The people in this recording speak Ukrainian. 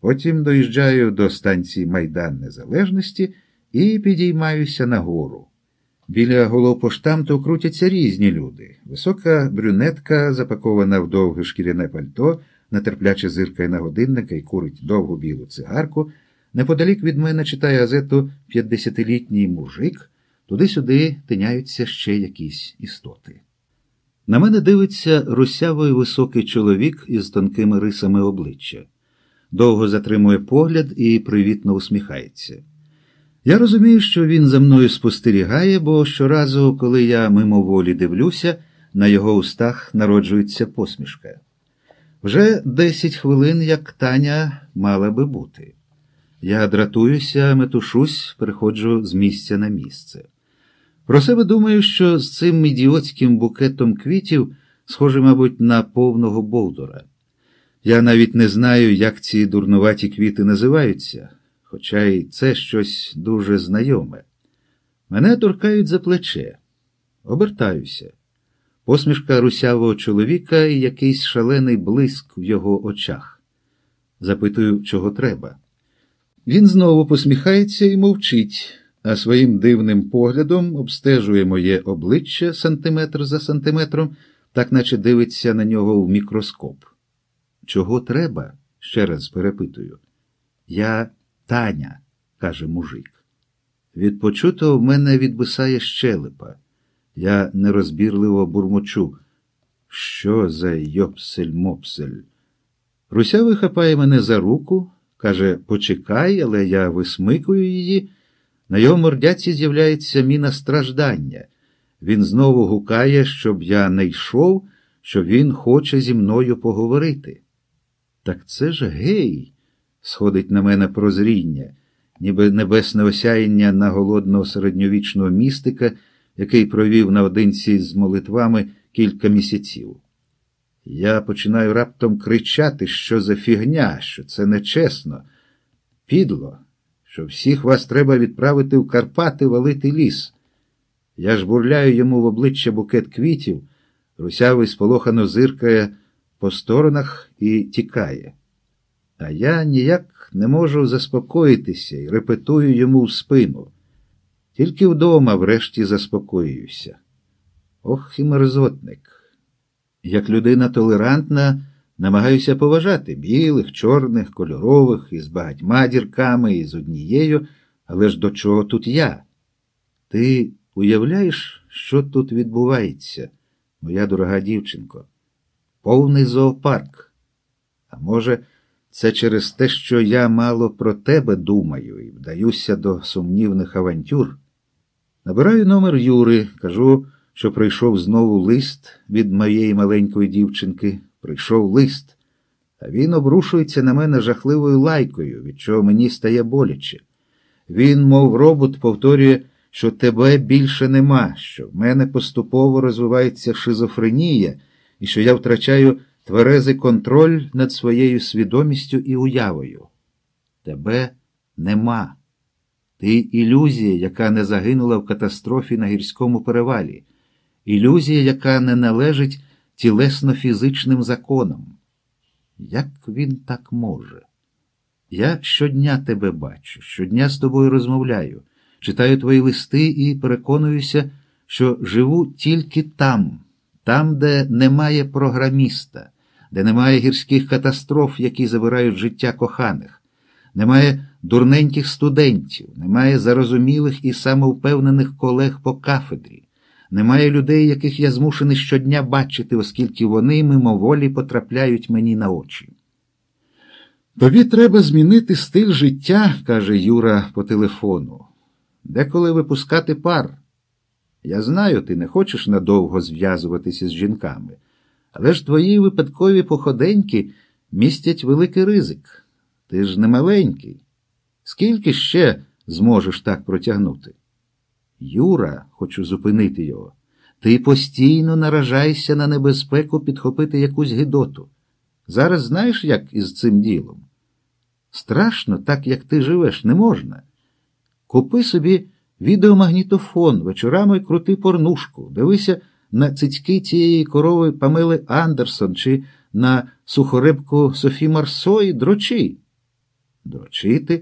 Потім доїжджаю до станції Майдан Незалежності і підіймаюся нагору. Біля головпоштамту крутяться різні люди. Висока брюнетка, запакована в довге шкіряне пальто, нетерпляче зиркає на годинника і курить довгу білу цигарку. Неподалік від мене читає газету «50-літній мужик, туди-сюди тиняються ще якісь істоти. На мене дивиться русявий високий чоловік із тонкими рисами обличчя. Довго затримує погляд і привітно усміхається. Я розумію, що він за мною спостерігає, бо щоразу, коли я мимоволі дивлюся, на його устах народжується посмішка. Вже десять хвилин, як Таня мала би бути. Я дратуюся, метушусь, переходжу з місця на місце. Про себе думаю, що з цим ідіотським букетом квітів схоже, мабуть, на повного болдура. Я навіть не знаю, як ці дурнуваті квіти називаються, хоча й це щось дуже знайоме. Мене торкають за плече, обертаюся. Посмішка русявого чоловіка і якийсь шалений блиск в його очах. Запитую, чого треба. Він знову посміхається і мовчить, а своїм дивним поглядом обстежує моє обличчя сантиметр за сантиметром, так наче дивиться на нього в мікроскоп. Чого треба? ще раз перепитую. Я Таня, каже мужик. Від почутого в мене відбисає щелепа. Я нерозбірливо бурмочу. Що за йопсель-мопсель? Русявий хапає мене за руку, каже, почекай, але я висмикую її. На його мордяці з'являється міна страждання. Він знову гукає, щоб я не йшов, що він хоче зі мною поговорити. Так це ж гей, сходить на мене прозріння, ніби небесне осяяння на голодного середньовічного містика, який провів наодинці з молитвами кілька місяців. Я починаю раптом кричати, що за фігня, що це нечесно, підло, що всіх вас треба відправити в Карпати валити ліс. Я ж бурляю йому в обличчя букет квітів, русявий сполохано зиркає по сторонах і тікає. А я ніяк не можу заспокоїтися і репетую йому в спину. Тільки вдома врешті заспокоююся. Ох і мерзотник. Як людина толерантна, намагаюся поважати білих, чорних, кольорових, із багатьма дірками, і з однією, але ж до чого тут я? Ти уявляєш, що тут відбувається, моя дорога дівчинко? Повний зоопарк. А може, це через те, що я мало про тебе думаю і вдаюся до сумнівних авантюр. Набираю номер Юри, кажу, що прийшов знову лист від моєї маленької дівчинки. Прийшов лист, а він обрушується на мене жахливою лайкою, від чого мені стає боляче. Він, мов робот, повторює, що тебе більше нема, що в мене поступово розвивається шизофренія і що я втрачаю тверезий контроль над своєю свідомістю і уявою. Тебе нема. Ти ілюзія, яка не загинула в катастрофі на гірському перевалі, ілюзія, яка не належить тілесно-фізичним законам. Як він так може? Я щодня тебе бачу, щодня з тобою розмовляю, читаю твої листи і переконуюся, що живу тільки там, там, де немає програміста, де немає гірських катастроф, які забирають життя коханих, немає дурненьких студентів, немає зарозумілих і самовпевнених колег по кафедрі. Немає людей, яких я змушений щодня бачити, оскільки вони мимоволі потрапляють мені на очі. Тобі треба змінити стиль життя, каже Юра по телефону. Деколи випускати пар. Я знаю, ти не хочеш надовго зв'язуватися з жінками, але ж твої випадкові походеньки містять великий ризик. Ти ж не маленький. Скільки ще зможеш так протягнути? Юра, хочу зупинити його, ти постійно наражаєшся на небезпеку підхопити якусь гидоту. Зараз знаєш, як із цим ділом? Страшно, так як ти живеш, не можна. Купи собі відеомагнітофон, вечорами крути порнушку, дивися на цицьки цієї корови Памели Андерсон чи на сухорибку Софі Марсо дрочи. дрочити,